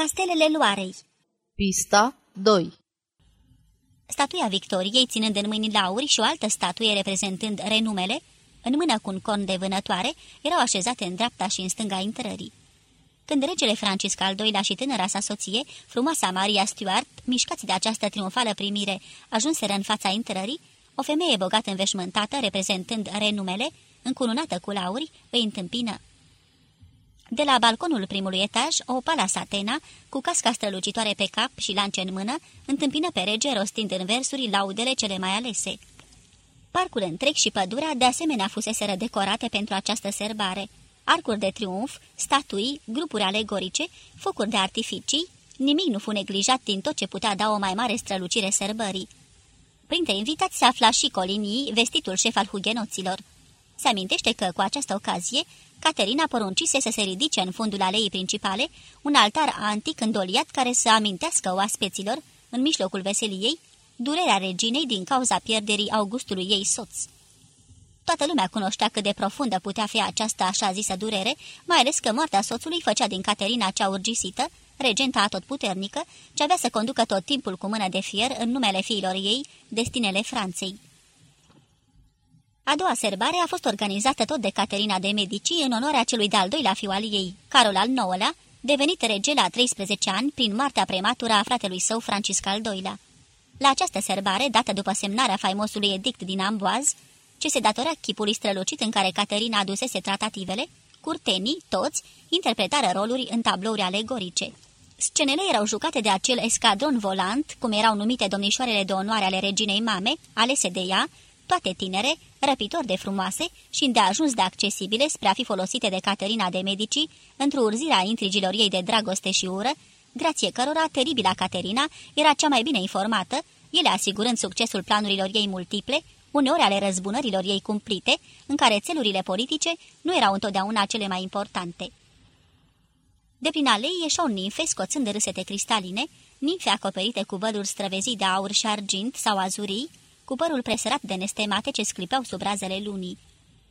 Castelele Loarei Pista 2 Statuia Victoriei, ținând în mâini lauri și o altă statuie reprezentând renumele, în mână cu un corn de vânătoare, erau așezate în dreapta și în stânga intrării. Când regele Francisc al II-lea și tânăra sa soție, frumoasa Maria Stuart, mișcați de această triumfală primire, ajunseră în fața intrării, o femeie bogată înveșmântată, reprezentând renumele, încununată cu lauri, îi întâmpină. De la balconul primului etaj, o pala satena, cu casca strălucitoare pe cap și lance în mână, întâmpină pe rege rostind în versuri laudele cele mai alese. Parcul întreg și pădurea de asemenea fuseseră decorate pentru această serbare. Arcuri de triumf, statui, grupuri alegorice, focuri de artificii, nimic nu fu neglijat din tot ce putea da o mai mare strălucire sărbării. Printre invitați se afla și Colinii, vestitul șef al hugenoților. Se amintește că, cu această ocazie, Caterina poruncise să se ridice în fundul aleii principale un altar antic îndoliat care să amintească oaspeților, în mijlocul veseliei, durerea reginei din cauza pierderii Augustului ei soț. Toată lumea cunoștea cât de profundă putea fi această așa zisă durere, mai ales că moartea soțului făcea din Caterina cea urgisită, regenta atotputernică, ce avea să conducă tot timpul cu mână de fier în numele fiilor ei, destinele Franței. A doua serbare a fost organizată tot de Caterina de Medici în onoarea celui de-al doilea fiu al ei, Carol al IX-lea, devenit rege la 13 ani prin moartea prematură a fratelui său Francisc al II-lea. La această serbare, dată după semnarea faimosului edict din Amboaz, ce se datorea chipului strălucit în care Caterina adusese tratativele, curtenii, toți, interpretară roluri în tablouri alegorice. Scenele erau jucate de acel escadron volant, cum erau numite domnișoarele de onoare ale reginei mame, alese de ea, toate tinere, răpitori de frumoase și îndeajuns de accesibile spre a fi folosite de Caterina de Medici într-o urzire a intrigilor ei de dragoste și ură, grație cărora teribila Caterina era cea mai bine informată, ele asigurând succesul planurilor ei multiple, uneori ale răzbunărilor ei cumplite, în care țelurile politice nu erau întotdeauna cele mai importante. De prin alei ieșau nimfe scoțând râsete cristaline, nimfe acoperite cu văluri străvezii de aur și argint sau azurii, cu părul presărat de nestemate ce sclipeau sub razele lunii.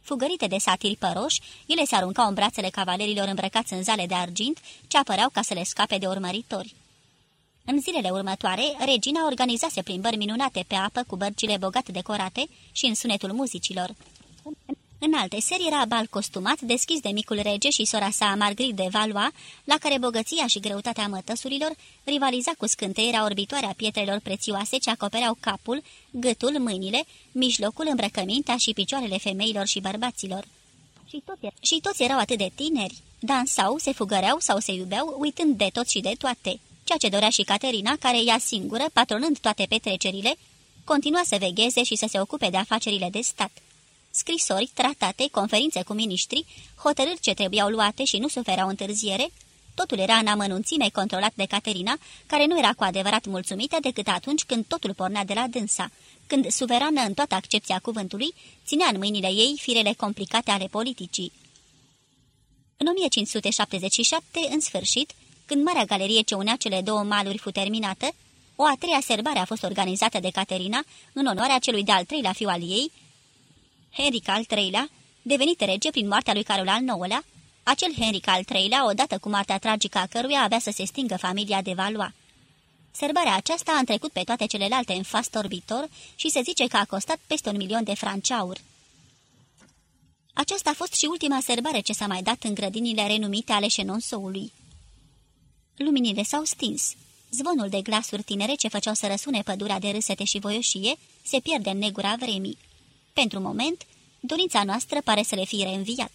Fugărite de satiri păroși, ele se aruncau în brațele cavalerilor îmbrăcați în zale de argint, ce apăreau ca să le scape de urmăritori. În zilele următoare, regina organizase plimbări minunate pe apă cu bărcile bogat decorate și în sunetul muzicilor. În alte seri era bal costumat, deschis de micul rege și sora sa Margrit de Valois, la care bogăția și greutatea mătăsurilor rivaliza cu scânteierea orbitoare a pietrelor prețioase ce acopereau capul, gâtul, mâinile, mijlocul, îmbrăcămintea și picioarele femeilor și bărbaților. Și, tot era... și toți erau atât de tineri, dansau, se fugăreau sau se iubeau, uitând de tot și de toate, ceea ce dorea și Caterina, care ea singură, patronând toate petrecerile, continua să vegheze și să se ocupe de afacerile de stat scrisori, tratate, conferințe cu miniștri, hotărâri ce trebuiau luate și nu suferau întârziere, totul era în amănunțime controlat de Caterina, care nu era cu adevărat mulțumită decât atunci când totul pornea de la dânsa, când, suverană în toată accepția cuvântului, ținea în mâinile ei firele complicate ale politicii. În 1577, în sfârșit, când Marea Galerie ce unea cele două maluri fu terminată, o a treia serbare a fost organizată de Caterina în onoarea celui de-al treilea fiu al ei, Henric al III-lea, devenit rege prin moartea lui Carol al IX-lea, acel Henric al III-lea, odată cu moartea tragică a căruia avea să se stingă familia de Valois. Sărbarea aceasta a întrecut pe toate celelalte în fast orbitor și se zice că a costat peste un milion de franci aur. Aceasta a fost și ultima sărbare ce s-a mai dat în grădinile renumite ale Șenonsoului. Luminile s-au stins. Zvonul de glasuri tinere ce făceau să răsune pădurea de râsete și voioșie se pierde în negura vremii. Pentru moment, dorința noastră pare să le fie reînviat.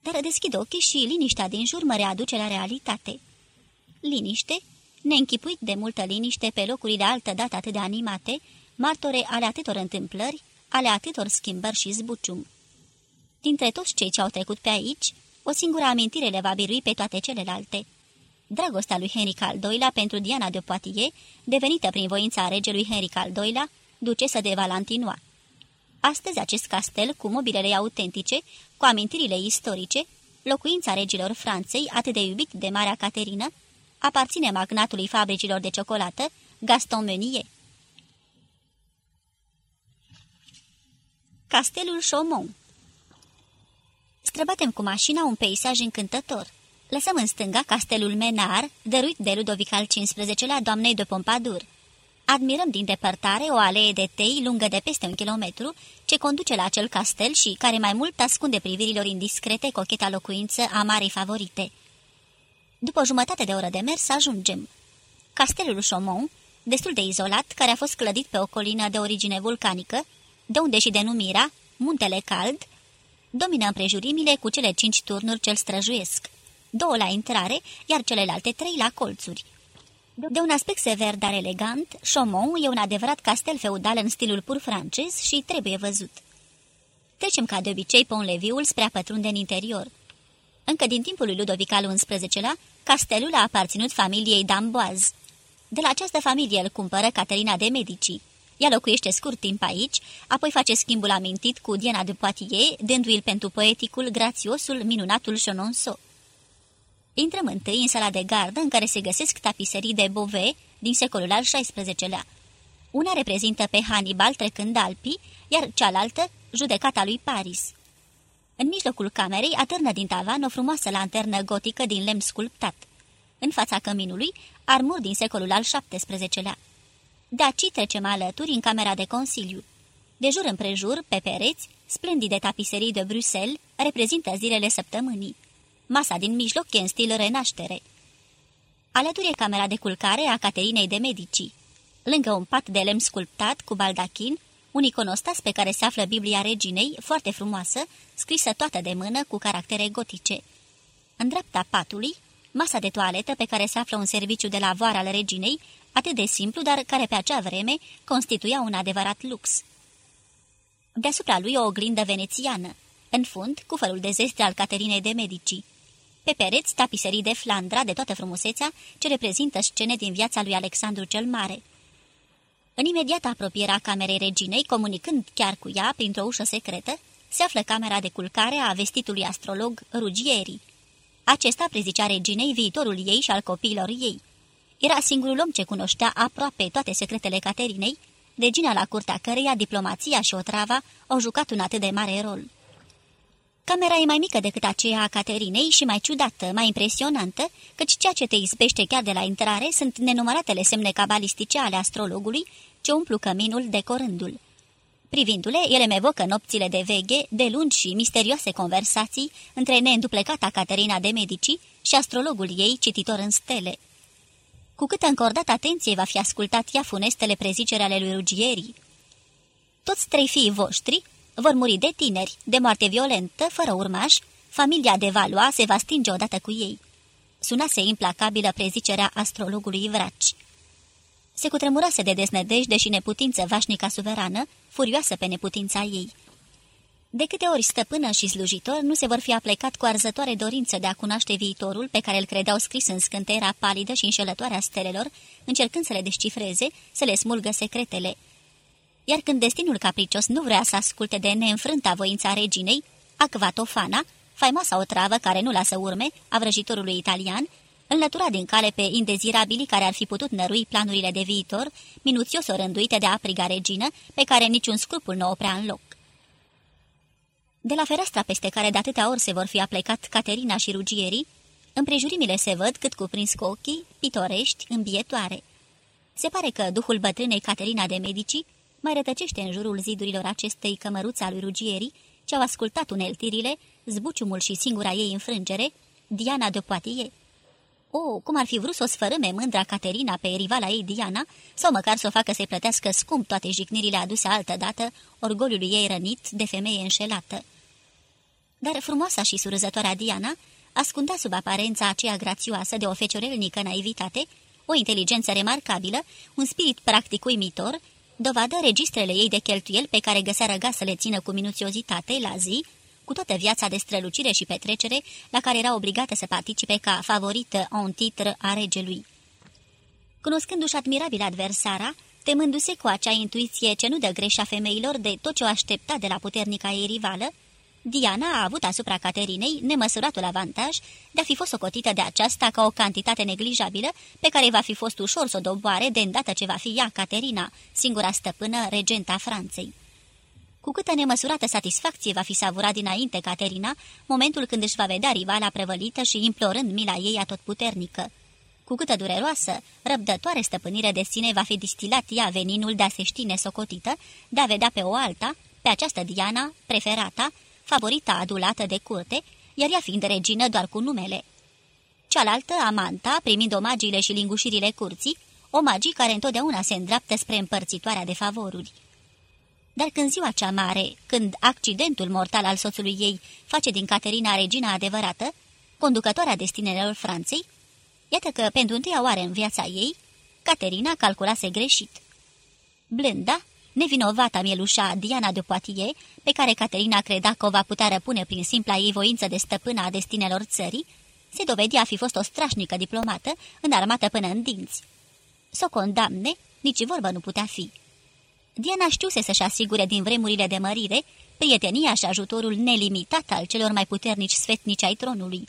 Dar deschid ochii și liniștea din jur mă readuce la realitate. Liniște, neînchipuit de multă liniște pe locurile altă dată atât de animate, martore ale atâtor întâmplări, ale atâtor schimbări și zbucium. Dintre toți cei ce au trecut pe aici, o singură amintire le va birui pe toate celelalte. Dragostea lui Henric al II-lea pentru Diana de Poitiers, devenită prin voința regelui Henric al II-lea, ducesă de Valentinois. Astăzi acest castel, cu mobilele autentice, cu amintirile istorice, locuința regilor Franței, atât de iubit de Marea Caterină, aparține magnatului fabricilor de ciocolată, Gaston Meunier. Castelul Chaumont Străbatem cu mașina un peisaj încântător. Lăsăm în stânga castelul Menar, dăruit de Ludovic al XV-lea doamnei de Pompadour. Admirăm din depărtare o alee de tei lungă de peste un kilometru, ce conduce la acel castel și care mai mult ascunde privirilor indiscrete cocheta locuință a marei favorite. După o jumătate de oră de mers, ajungem. Castelul Chaumont, destul de izolat, care a fost clădit pe o colină de origine vulcanică, de unde și denumirea, Muntele Cald, domină împrejurimile cu cele cinci turnuri ce-l străjuiesc. Două la intrare, iar celelalte trei la colțuri. De un aspect sever, dar elegant, Chaumont e un adevărat castel feudal în stilul pur francez și trebuie văzut. Trecem ca de obicei Pont-Leviul spre a pătrunde în interior. Încă din timpul lui Ludovic al XI-lea, castelul a aparținut familiei d'Amboise. De la această familie îl cumpără Caterina de Medici. Ea locuiește scurt timp aici, apoi face schimbul amintit cu Diana de Poitiers, dându-i pentru poeticul, grațiosul, minunatul Chenonceau. Intrăm întâi în sala de gardă în care se găsesc tapiserii de Beauvais din secolul al XVI-lea. Una reprezintă pe Hannibal trecând Alpii, iar cealaltă judecata lui Paris. În mijlocul camerei atârnă din tavan o frumoasă lanternă gotică din lemn sculptat. În fața căminului, armuri din secolul al XVII-lea. De aici trecem alături în camera de consiliu. De jur împrejur, pe pereți, splendide tapiserii de Bruxelles reprezintă zilele săptămânii. Masa din mijloc e în stil renaștere. Alături e camera de culcare a Caterinei de Medici. Lângă un pat de lemn sculptat cu baldachin, un iconostas pe care se află Biblia Reginei, foarte frumoasă, scrisă toată de mână cu caractere gotice. În dreapta patului, masa de toaletă pe care se află un serviciu de la voara al reginei, atât de simplu, dar care pe acea vreme constituia un adevărat lux. Deasupra lui o oglindă venețiană, în fund, cufărul de zestre al Caterinei de Medici. Pe pereți, tapiserii de Flandra de toată frumusețea, ce reprezintă scene din viața lui Alexandru cel Mare. În imediată apropierea camerei reginei, comunicând chiar cu ea printr-o ușă secretă, se află camera de culcare a vestitului astrolog Ruggieri. Acesta prezicea reginei viitorul ei și al copiilor ei. Era singurul om ce cunoștea aproape toate secretele Caterinei, regina la curtea căreia diplomația și otrava au jucat un atât de mare rol. Camera e mai mică decât aceea a Caterinei și mai ciudată, mai impresionantă, căci ceea ce te izbește chiar de la intrare sunt nenumăratele semne cabalistice ale astrologului ce umplu căminul decorându-l. Privindu-le, ele mi evocă nopțile de veghe, de lungi și misterioase conversații între neînduplecata Caterina de Medici și astrologul ei, cititor în stele. Cu cât încordat atenție va fi ascultat ea funestele prezicere ale lui Ruggieri. Toți trei fiii voștri vor muri de tineri, de moarte violentă, fără urmaș, familia de Valois se va stinge odată cu ei. Sunase implacabilă prezicerea astrologului Vraci. Se cutremurase de desnădejde și neputință vașnica suverană, furioasă pe neputința ei. De câte ori stăpână și slujitor nu se vor fi aplecat cu arzătoare dorință de a cunoaște viitorul pe care îl credeau scris în scânteira palidă și înșelătoarea stelelor, încercând să le descifreze, să le smulgă secretele, iar când destinul capricios nu vrea să asculte de neînfrânta voința reginei, Acvatofana, faimoasa otravă care nu lasă urme, a vrăjitorului italian, înlătura din cale pe indezirabilii care ar fi putut nărui planurile de viitor, minuțios orânduite de apriga regină, pe care niciun scrupul nu oprea în loc. De la fereastra peste care de atâtea ori se vor fi aplecat Caterina și rugierii, împrejurimile se văd cât cuprins cu ochii, pitorești, îmbietoare. Se pare că duhul bătrânei Caterina de Medici mai rătăcește în jurul zidurilor acestei cămăruțe a lui Ruggieri, ce au ascultat uneltirile, zbuciumul și singura ei înfrângere, Diana de Poitiers. O, oh, cum ar fi vrut să o sfărâme mândra Caterina pe rivala ei Diana, sau măcar să o facă să-i plătească scump toate jignirile aduse altădată orgoliului ei rănit de femeie înșelată. Dar frumoasa și surzătoarea Diana ascundea sub aparența aceea grațioasă de o feciorelnică naivitate, o inteligență remarcabilă, un spirit practic uimitor dovadă registrele ei de cheltuieli pe care găsea răga să le țină cu minuțiozitate la zi, cu toată viața de strălucire și petrecere la care era obligată să participe ca favorită în titră a regelui. Cunoscându-și admirabil adversara, temându-se cu acea intuiție ce nu dă greșa femeilor de tot ce o aștepta de la puternica ei rivală, Diana a avut asupra Caterinei nemăsuratul avantaj de a fi fost socotită de aceasta ca o cantitate neglijabilă pe care va fi fost ușor să o doboare de îndată ce va fi ea, Caterina, singura stăpână regenta Franței. Cu câtă nemăsurată satisfacție va fi savurat dinainte Caterina, momentul când își va vedea rivala prevălită și implorând mila ei atotputernică. Cu câtă dureroasă, răbdătoare stăpânire de sine va fi distilat ea veninul de a se ști nesocotită, de a vedea pe o alta, pe această Diana, preferata, favorita adulată de curte, iar ea fiind regină doar cu numele. Cealaltă, Amanta, primind omagiile și lingușirile curții, omagii care întotdeauna se îndreaptă spre împărțitoarea de favoruri. Dar când ziua cea mare, când accidentul mortal al soțului ei face din Caterina regina adevărată, conducătoarea destinelor Franței, iată că pentru întâia oară în viața ei, Caterina calculase greșit. Blânda, nevinovata mielușa Diana de Poitiers, pe care Caterina credea că o va putea răpune prin simpla ei voință de stăpână a destinelor țării, se dovedea a fi fost o strașnică diplomată, înarmată până în dinți. Să o condamne, nici vorbă nu putea fi. Diana știuse să-și asigure din vremurile de mărire prietenia și ajutorul nelimitat al celor mai puternici sfetnici ai tronului.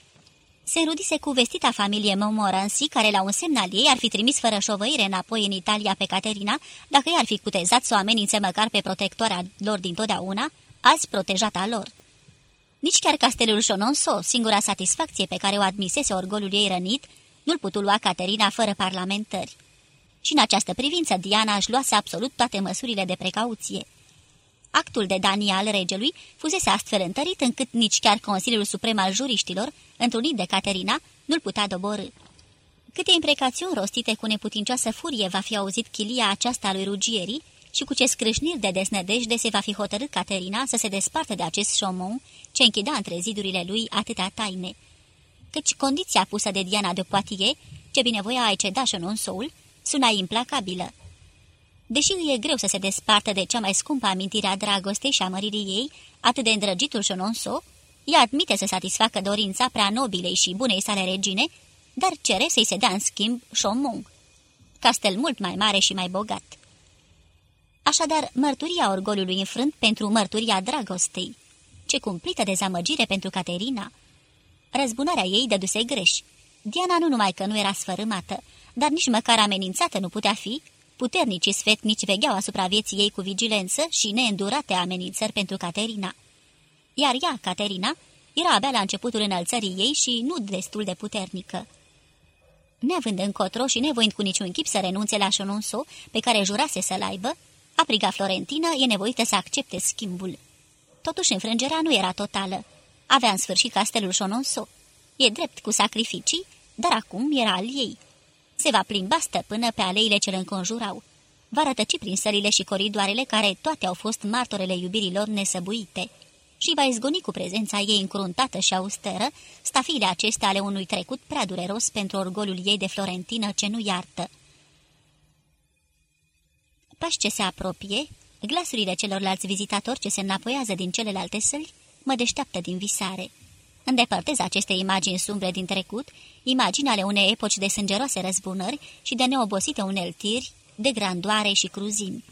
Se înrudise cu vestita familie Momoransi, care la un semn al ei ar fi trimis fără șovăire înapoi în Italia pe Caterina, dacă ei ar fi cutezat să o amenințe măcar pe protectoarea lor dintotdeauna, azi protejata lor. Nici chiar castelul Șononso, singura satisfacție pe care o admisese orgolul ei rănit, nu-l putu lua Caterina fără parlamentări. Și în această privință Diana își luase absolut toate măsurile de precauție. Actul de danie al regelui fusese astfel întărit încât nici chiar Consiliul Suprem al Juriștilor, întrunit de Caterina, nu-l putea doborâ. Câte imprecațiuni rostite cu neputincioasă furie va fi auzit chilia aceasta lui Rugierii și cu ce scrâșniri de desnădejde se va fi hotărât Caterina să se despartă de acest șomon ce închidea între zidurile lui atâtea taine. Căci condiția pusă de Diana de Poitiers, ce binevoia a ceda Șononsoul, suna implacabilă. Deși îi e greu să se despartă de cea mai scumpă amintire a dragostei și a măririi ei, atât de îndrăgitul Șononso, ea admite să satisfacă dorința prea nobilei și bunei sale regine, dar cere să-i se dea în schimb Chomong, castel mult mai mare și mai bogat. Așadar, mărturia orgoliului înfrânt pentru mărturia dragostei. Ce cumplită dezamăgire pentru Caterina! Răzbunarea ei dăduse greș. Diana nu numai că nu era sfărâmată, dar nici măcar amenințată nu putea fi, puternicii sfetnici vegheau asupra vieții ei cu vigilență și neîndurate amenințări pentru Caterina. Iar ea, Caterina, era abia la începutul înălțării ei și nu destul de puternică. Neavând încotro și nevoind cu niciun chip să renunțe la șononso pe care jurase să-l aibă, apriga Florentina e nevoită să accepte schimbul. Totuși înfrângerea nu era totală. Avea în sfârșit castelul Șononso. E drept cu sacrificii, dar acum era al ei. Se va plimba stăpână pe aleile ce le înconjurau. Va rătăci prin sălile și coridoarele care toate au fost martorele iubirilor nesăbuite și va izgoni cu prezența ei încruntată și austeră stafile acestea ale unui trecut prea dureros pentru orgolul ei de florentină ce nu iartă. Pași ce se apropie, glasurile celorlalți vizitatori ce se înapoiază din celelalte săli mă deșteaptă din visare. Îndepărtez aceste imagini sumbre din trecut, imagini ale unei epoci de sângeroase răzbunări și de neobosite uneltiri, de grandoare și cruzimi.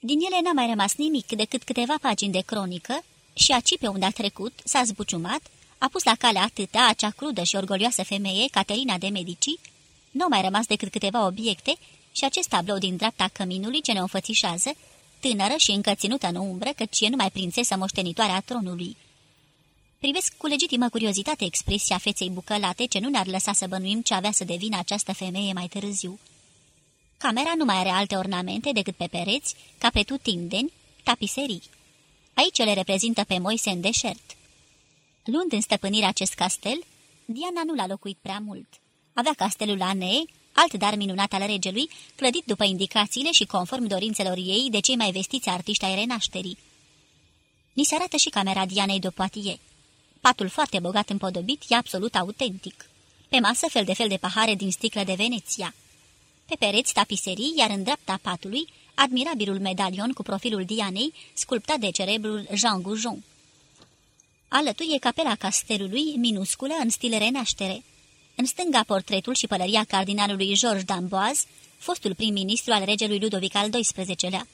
Din ele n-a mai rămas nimic decât câteva pagini de cronică și aci pe unde a trecut, s-a zbuciumat, a pus la cale atâta acea crudă și orgolioasă femeie, Caterina de Medici, nu au mai rămas decât câteva obiecte și acest tablou din dreapta căminului ce ne înfățișează, tânără și încă ținută în umbră, căci e numai prințesa moștenitoare a tronului. Privesc cu legitimă curiozitate expresia feței bucălate ce nu ne-ar lăsa să bănuim ce avea să devină această femeie mai târziu. Camera nu mai are alte ornamente decât pe pereți, ca pe tutindeni, tapiserii. Aici le reprezintă pe Moise în deșert. Luând în stăpânire acest castel, Diana nu l-a locuit prea mult. Avea castelul Anee, alt dar minunat al regelui, clădit după indicațiile și conform dorințelor ei de cei mai vestiți artiști ai renașterii. Ni se arată și camera Dianei de Poitiers. Patul foarte bogat împodobit e absolut autentic. Pe masă fel de fel de pahare din sticlă de Veneția. Pe pereți tapiserii, iar în dreapta patului, admirabilul medalion cu profilul Dianei, sculptat de cerebrul Jean Goujon. Alături e capela castelului, minusculă, în stil renaștere. În stânga portretul și pălăria cardinalului Georges d'Amboise, fostul prim-ministru al regelui Ludovic al XII-lea.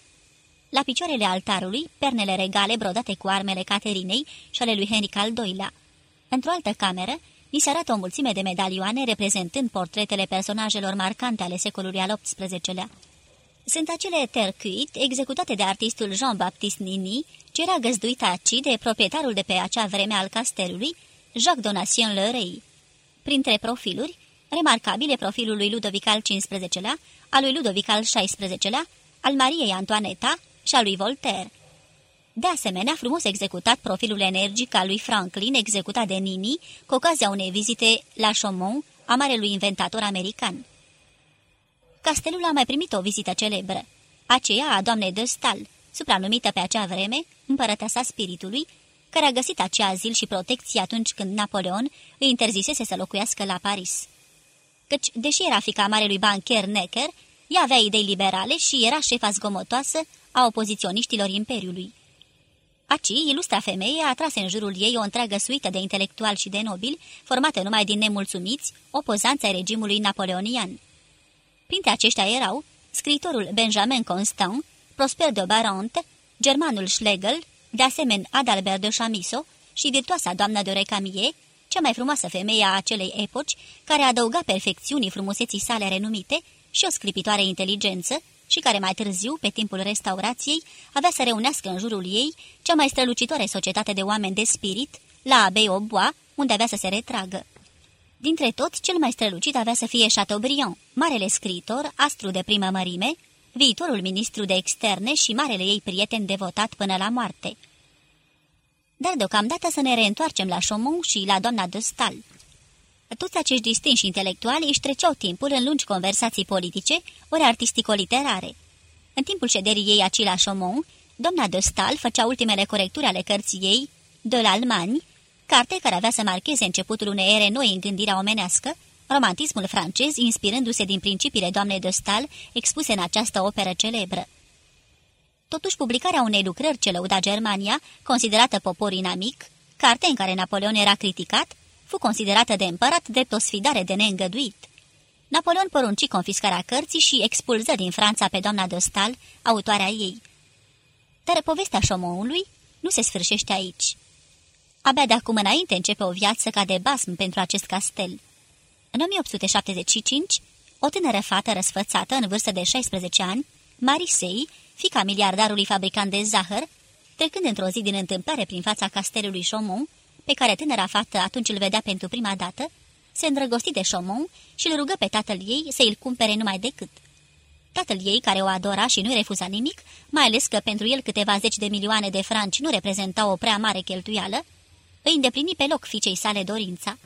La picioarele altarului, pernele regale brodate cu armele Caterinei și ale lui Henric al II-lea. Într-o altă cameră, ni se arată o mulțime de medalioane reprezentând portretele personajelor marcante ale secolului al XVIII-lea. Sunt acele tercuit executate de artistul Jean-Baptiste Nini, ce era găzduit aci de proprietarul de pe acea vreme al castelului, Jacques Donation Le Rey. Printre profiluri, remarcabile profilul lui Ludovic al XV-lea, al lui Ludovic al XVI-lea, al Mariei Antoaneta și al lui Voltaire. De asemenea, frumos executat profilul energic al lui Franklin, executat de Nini, cu ocazia unei vizite la Chaumont a marelui inventator american. Castelul a mai primit o vizită celebră, aceea a doamnei de Stal, supranumită pe acea vreme împărăteasa spiritului, care a găsit acea azil și protecție atunci când Napoleon îi interzisese să locuiască la Paris. Căci, deși era fica marelui bancher Necker, ea avea idei liberale și era șefa zgomotoasă a opoziționiștilor Imperiului. Aci, ilustra femeie a atras în jurul ei o întreagă suită de intelectuali și de nobili, formate numai din nemulțumiți, opozanți ai regimului napoleonian. Printre aceștia erau scriitorul Benjamin Constant, Prosper de Barante, germanul Schlegel, de asemenea Adalbert de Chamisso și virtuoasa doamna de Recamie, cea mai frumoasă femeie a acelei epoci, care adăuga perfecțiunii frumuseții sale renumite și o sclipitoare inteligență, și care mai târziu, pe timpul restaurației, avea să reunească în jurul ei cea mai strălucitoare societate de oameni de spirit, la Abbey-Aubois, unde avea să se retragă. Dintre tot, cel mai strălucit avea să fie Chateaubriand, marele scriitor, astru de primă mărime, viitorul ministru de externe și marele ei prieten devotat până la moarte. Dar deocamdată să ne reîntoarcem la Chaumont și la doamna de Stal. Toți acești distinși intelectuali își treceau timpul în lungi conversații politice, ori artistico-literare. În timpul șederii ei aci la Chaumont, doamna de Stal făcea ultimele corecturi ale cărții ei, De l'Allemagne, carte care avea să marcheze începutul unei ere noi în gândirea omenească, romantismul francez inspirându-se din principiile doamnei de Stal expuse în această operă celebră. Totuși, publicarea unei lucrări ce lăuda Germania, considerată popor inamic, carte în care Napoleon era criticat, fu considerată de împărat drept o sfidare de neîngăduit. Napoleon porunci confiscarea cărții și expulză din Franța pe doamna de Stal, autoarea ei. Dar povestea șomoului nu se sfârșește aici. Abia de acum înainte începe o viață ca de basm pentru acest castel. În 1875, o tânără fată răsfățată în vârstă de 16 ani, Marisei, fica miliardarului fabricant de zahăr, trecând într-o zi din întâmplare prin fața castelului Chaumont, pe care tânăra fată atunci îl vedea pentru prima dată, se îndrăgosti de Chaumont și îl rugă pe tatăl ei să îl cumpere numai decât. Tatăl ei, care o adora și nu refuza nimic, mai ales că pentru el câteva zeci de milioane de franci nu reprezentau o prea mare cheltuială, îi îndeplini pe loc fiicei sale dorința.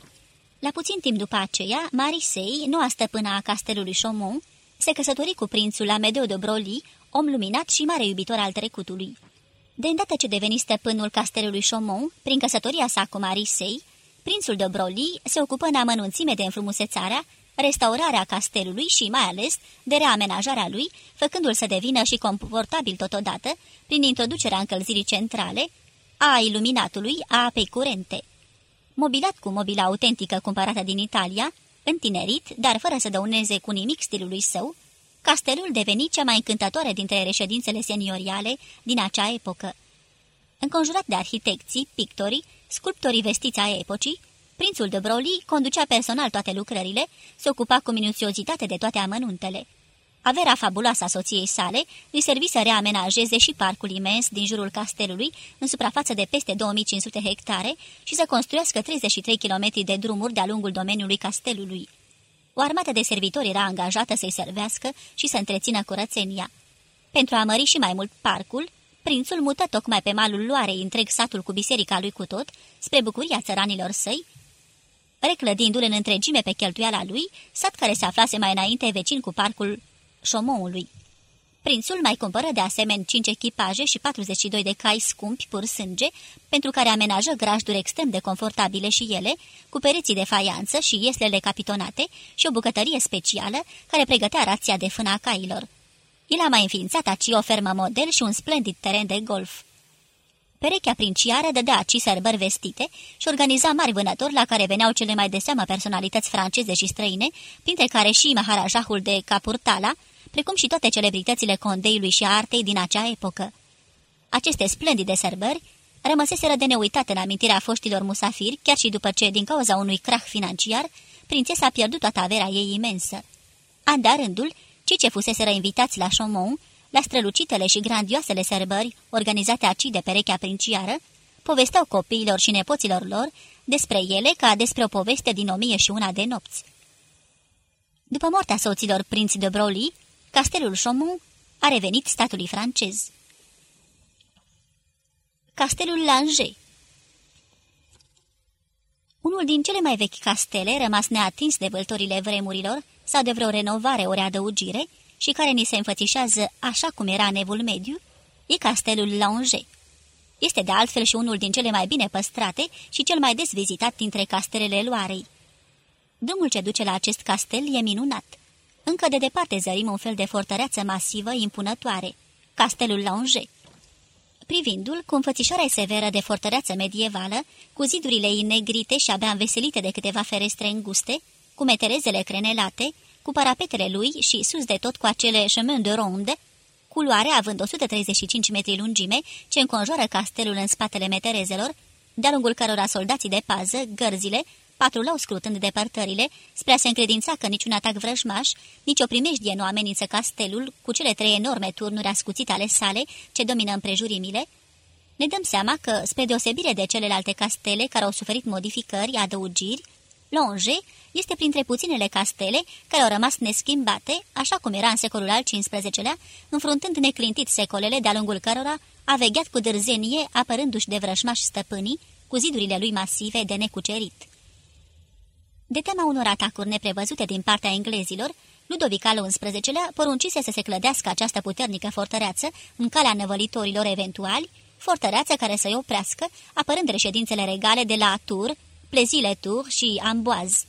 La puțin timp după aceea, Marisei, noua stăpâna a castelului Chaumont, se căsători cu prințul Amedeo de Broli, om luminat și mare iubitor al trecutului. De îndată ce deveni stăpânul castelului Chaumont, prin căsătoria sa cu Marisei, prințul de Broli se ocupă în amănunțime de înfrumusețarea, restaurarea castelului și, mai ales, de reamenajarea lui, făcându-l să devină și confortabil totodată, prin introducerea încălzirii centrale, a iluminatului, a apei curente. Mobilat cu mobila autentică cumpărată din Italia, întinerit, dar fără să dăuneze cu nimic stilului său, castelul deveni cea mai încântătoare dintre reședințele senioriale din acea epocă. Înconjurat de arhitecții, pictorii, sculptorii vestiți a epocii, prințul de Broly conducea personal toate lucrările, se ocupa cu minuțiozitate de toate amănuntele. Averea fabuloasă a soției sale îi servi să reamenajeze și parcul imens din jurul castelului, în suprafață de peste 2500 hectare, și să construiască 33 km de drumuri de-a lungul domeniului castelului. O armată de servitori era angajată să-i servească și să întrețină curățenia. Pentru a mări și mai mult parcul, prințul mută tocmai pe malul Loarei întreg satul cu biserica lui cu tot, spre bucuria țăranilor săi, reclădindu-l în întregime pe cheltuiala lui, sat care se aflase mai înainte vecin cu parcul șomoului. Prințul mai cumpără de asemenea cinci echipaje și 42 de cai scumpi pur sânge, pentru care amenajă grajduri extrem de confortabile și ele, cu pereții de faianță și ieslele capitonate și o bucătărie specială care pregătea rația de fâna cailor. El a mai înființat aci o fermă model și un splendid teren de golf. Perechea princiară dădea aci sărbări vestite și organiza mari vânători la care veneau cele mai de seamă personalități franceze și străine, printre care și Maharajahul de Capurtala, precum și toate celebritățile condeiului și a artei din acea epocă. Aceste splendide sărbări rămăseseră de neuitat în amintirea foștilor musafiri, chiar și după ce, din cauza unui crach financiar, prințesa a pierdut toată averea ei imensă. An de rândul, cei ce fuseseră invitați la Chaumont, la strălucitele și grandioasele sărbări organizate aci de perechea princiară, povesteau copiilor și nepoților lor despre ele ca despre o poveste din o mie și una de nopți. După moartea soților prinți de Broly, castelul Chaumont a revenit statului francez. Castelul Lange Unul din cele mai vechi castele, rămas neatins de vâltorile vremurilor sau de vreo renovare ori adăugire și care ni se înfățișează așa cum era nevul mediu, e castelul Lange. Este de altfel și unul din cele mai bine păstrate și cel mai des vizitat dintre castelele Loarei. Drumul ce duce la acest castel e minunat. Încă de departe zărim un fel de fortăreață masivă impunătoare, castelul Lange. Privindu-l cu înfățișarea severă de fortăreață medievală, cu zidurile inegrite și abia înveselite de câteva ferestre înguste, cu meterezele crenelate, cu parapetele lui și sus de tot cu acele chemin de ronde, culoare având 135 metri lungime, ce înconjoară castelul în spatele meterezelor, de-a lungul cărora soldații de pază, gărzile, patrulau scrutând depărtările, spre a se încredința că niciun atac vrăjmaș, nici o primejdie nu amenință castelul cu cele trei enorme turnuri ascuțite ale sale ce domină împrejurimile, ne dăm seama că, spre deosebire de celelalte castele care au suferit modificări, adăugiri, Longe este printre puținele castele care au rămas neschimbate, așa cum era în secolul al XV-lea, înfruntând neclintit secolele de-a lungul cărora a vegheat cu dârzenie, apărându-și de vrășmași stăpânii, cu zidurile lui masive de necucerit. De tema unor atacuri neprevăzute din partea englezilor, Ludovic al XI-lea poruncise să se clădească această puternică fortăreață în calea năvălitorilor eventuali, fortăreață care să-i oprească, apărând reședințele regale de la Tours, Plezile-Tours și Amboise.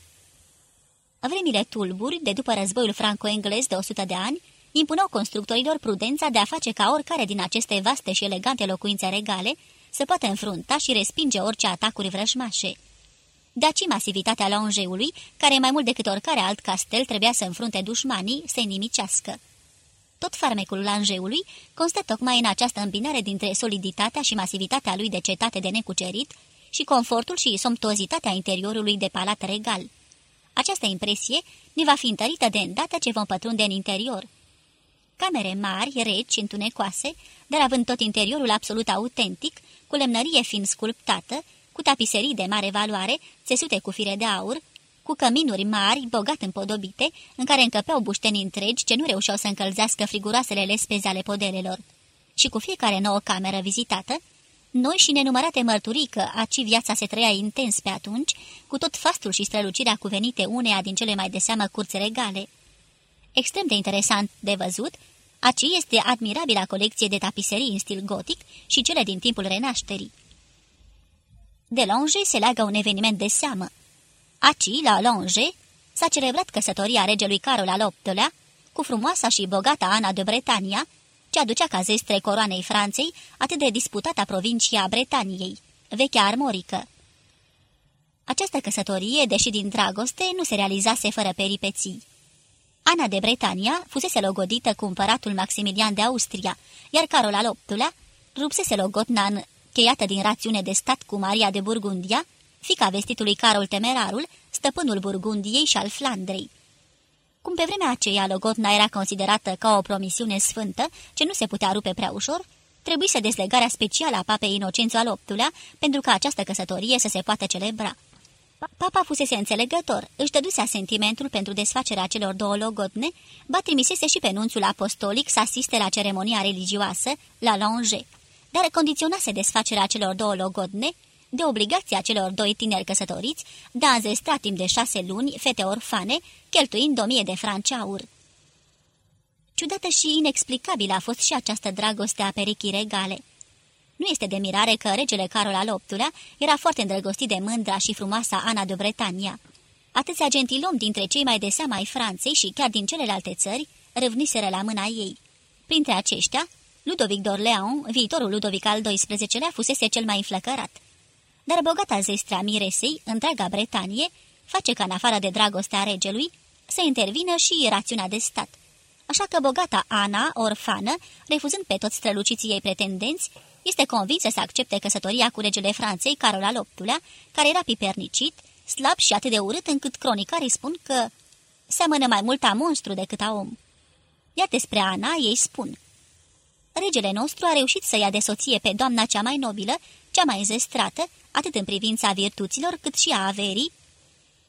Vremile tulburi, de după războiul franco-englez de 100 de ani, impuneau constructorilor prudența de a face ca oricare din aceste vaste și elegante locuințe regale să poată înfrunta și respinge orice atacuri vrăjmașe. Daci masivitatea Longeului, care mai mult decât oricare alt castel trebuia să înfrunte dușmanii, să nimicească. Tot farmecul Langeului constă tocmai în această îmbinare dintre soliditatea și masivitatea lui de cetate de necucerit și confortul și somptuozitatea interiorului de palat regal. Această impresie ne va fi întărită de îndată ce vom pătrunde în interior. Camere mari, reci, întunecoase, dar având tot interiorul absolut autentic, cu lemnărie fin sculptată, cu tapiserii de mare valoare, țesute cu fire de aur, cu căminuri mari, bogat împodobite, în care încăpeau bușteni întregi ce nu reușeau să încălzească friguroasele lespezi ale podelelor. Și cu fiecare nouă cameră vizitată, noi și nenumărate mărturii că aci viața se trăia intens pe atunci, cu tot fastul și strălucirea cuvenite uneia din cele mai de seamă curți regale. Extrem de interesant de văzut, aci este admirabila colecție de tapiserii în stil gotic și cele din timpul renașterii. De Lange se leagă un eveniment de seamă. Aci, la Lange, s-a celebrat căsătoria regelui Carol al VIII-lea cu frumoasa și bogata Ana de Bretania, ce aducea ca zestre coroanei Franței atât de disputata provincia Bretaniei, vechea armorică. Această căsătorie, deși din dragoste, nu se realizase fără peripeții. Ana de Bretania fusese logodită cu împăratul Maximilian de Austria, iar Carol al VIII-lea rupsese logotna în cheiată din rațiune de stat cu Maria de Burgundia, fica vestitului Carol Temerarul, stăpânul Burgundiei și al Flandrei. Cum pe vremea aceea Logotna era considerată ca o promisiune sfântă, ce nu se putea rupe prea ușor, trebuie să deslegarea specială a papei Inocențu al VIII-lea pentru ca această căsătorie să se poată celebra. Papa fusese înțelegător, își dăduse asentimentul pentru desfacerea celor două logodne, ba trimisese și pe nunțul apostolic să asiste la ceremonia religioasă, la Lange dar condiționase desfacerea celor două logodne de obligația celor doi tineri căsătoriți de a înzestra timp de șase luni fete orfane, cheltuind o mie de franci aur. Ciudată și inexplicabilă a fost și această dragoste a perichii regale. Nu este de mirare că regele Carol al VIII-lea era foarte îndrăgostit de mândra și frumoasa Ana de Bretania. Atâția gentilom dintre cei mai de seama ai Franței și chiar din celelalte țări râvniseră la mâna ei. Printre aceștia, Ludovic d'Orléans, viitorul Ludovic al XII-lea, fusese cel mai înflăcărat. Dar bogata zestra Miresei, întreaga Bretanie, face ca în afară de dragostea regelui, să intervină și rațiunea de stat. Așa că bogata Ana, orfană, refuzând pe toți străluciții ei pretendenți, este convinsă să accepte căsătoria cu regele Franței, Carol al VIII-lea, care era pipernicit, slab și atât de urât încât cronicarii spun că seamănă mai mult a monstru decât a om. Iar despre Ana ei spun Regele nostru a reușit să ia de soție pe doamna cea mai nobilă, cea mai zestrată, atât în privința virtuților cât și a averii,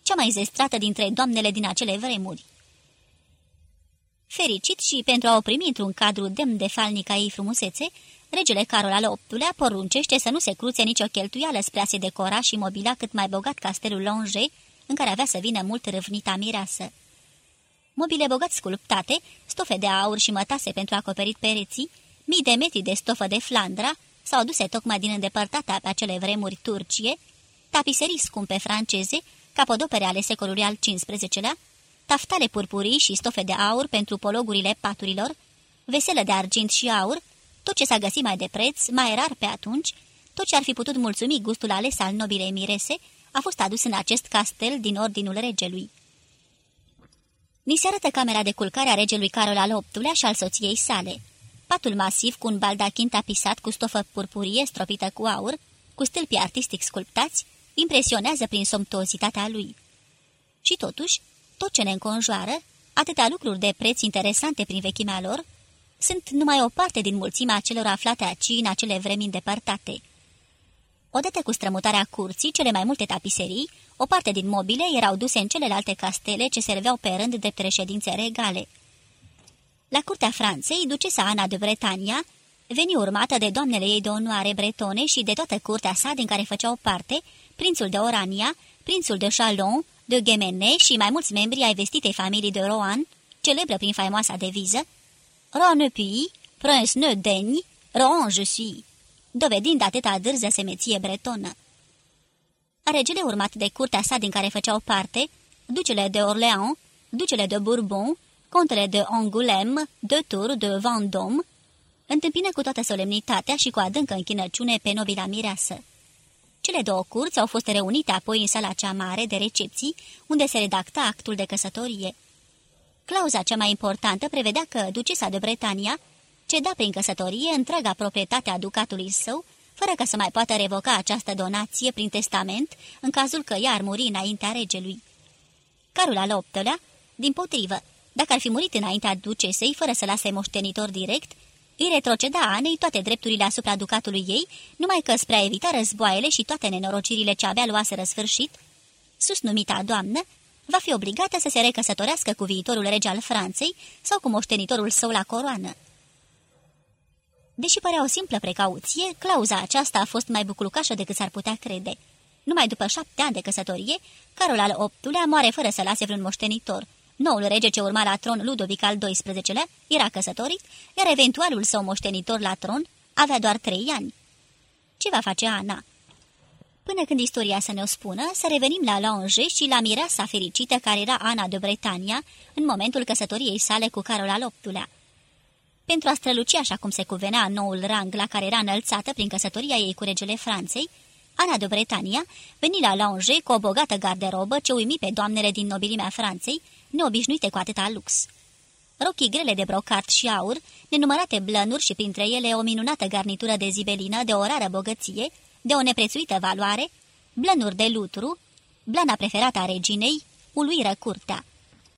cea mai zestrată dintre doamnele din acele vremuri. Fericit și pentru a o primi într-un cadru demn de falnica ei frumusețe, regele Carol al VIII-lea poruncește să nu se cruțe nicio cheltuială spre a se decora și mobila cât mai bogat castelul Longe, în care avea să vină mult râvnita mireasă. Mobile bogat sculptate, stofe de aur și mătase pentru acoperit pereții, mii de metri de stofă de Flandra, s-au aduse tocmai din îndepărtata pe acele vremuri Turcie, tapiserii scumpe franceze, capodopere ale secolului al XV-lea, taftale purpurii și stofe de aur pentru pologurile paturilor, veselă de argint și aur, tot ce s-a găsit mai de preț, mai rar pe atunci, tot ce ar fi putut mulțumi gustul ales al nobilei mirese, a fost adus în acest castel din ordinul regelui. Ni se arătă camera de culcare a regelui Carol al VIII-lea și al soției sale. Patul masiv cu un baldachin tapisat cu stofă purpurie stropită cu aur, cu stâlpi artistic sculptați, impresionează prin somptuozitatea lui. Și totuși, tot ce ne înconjoară, atâtea lucruri de preț interesante prin vechimea lor, sunt numai o parte din mulțimea celor aflate aici în acele vremi îndepărtate. Odată cu strămutarea curții, cele mai multe tapiserii, o parte din mobile erau duse în celelalte castele ce serveau pe rând de președințe regale. La curtea Franței, ducesa Ana de Bretania veni urmată de doamnele ei de onoare bretone și de toată curtea sa din care făceau parte prințul de Orania, prințul de Chalon, de Gemene și mai mulți membri ai vestitei familii de Rohan, celebră prin faimoasa deviză, Rohan ne puis, prince ne daigne, Rohan je suis, dovedind atâta dârză semeție bretonă. Regele urmat de curtea sa din care făceau parte, ducele de Orléans, ducele de Bourbon, contele de Angoulême, de Tours, de Vendôme, întâmpină cu toată solemnitatea și cu adâncă închinăciune pe nobila mireasă. Cele două curți au fost reunite apoi în sala cea mare de recepții, unde se redacta actul de căsătorie. Clauza cea mai importantă prevedea că ducesa de Bretania ceda prin căsătorie întreaga proprietate a ducatului său, fără ca să mai poată revoca această donație prin testament, în cazul că ea ar muri înaintea regelui. Carul al VIII-lea, din potrivă, dacă ar fi murit înaintea ducesei, fără să lase moștenitor direct, îi retroceda Anei toate drepturile asupra ducatului ei, numai că spre a evita războaiele și toate nenorocirile ce abia luaseră sfârșit, sus numita doamnă, va fi obligată să se recăsătorească cu viitorul rege al Franței sau cu moștenitorul său la coroană. Deși părea o simplă precauție, clauza aceasta a fost mai buclucașă decât s-ar putea crede. Numai după șapte ani de căsătorie, Carol al VIII-lea moare fără să lase vreun moștenitor, Noul rege ce urma la tron, Ludovic al XII-lea, era căsătorit, iar eventualul său moștenitor la tron avea doar trei ani. Ce va face Ana? Până când istoria să ne-o spună, să revenim la Lange și la mireasa fericită care era Ana de Bretania în momentul căsătoriei sale cu Carol al VIII-lea. Pentru a străluci așa cum se cuvenea noul rang la care era înălțată prin căsătoria ei cu regele Franței, Ana de Bretania veni la Lange cu o bogată garderobă ce uimi pe doamnele din nobilimea Franței, neobișnuite cu atâta lux. Rochii grele de brocat și aur, nenumărate blănuri și printre ele o minunată garnitură de zibelină de o rară bogăție, de o neprețuită valoare, blănuri de lutru, blana preferată a reginei, uluiră curtea.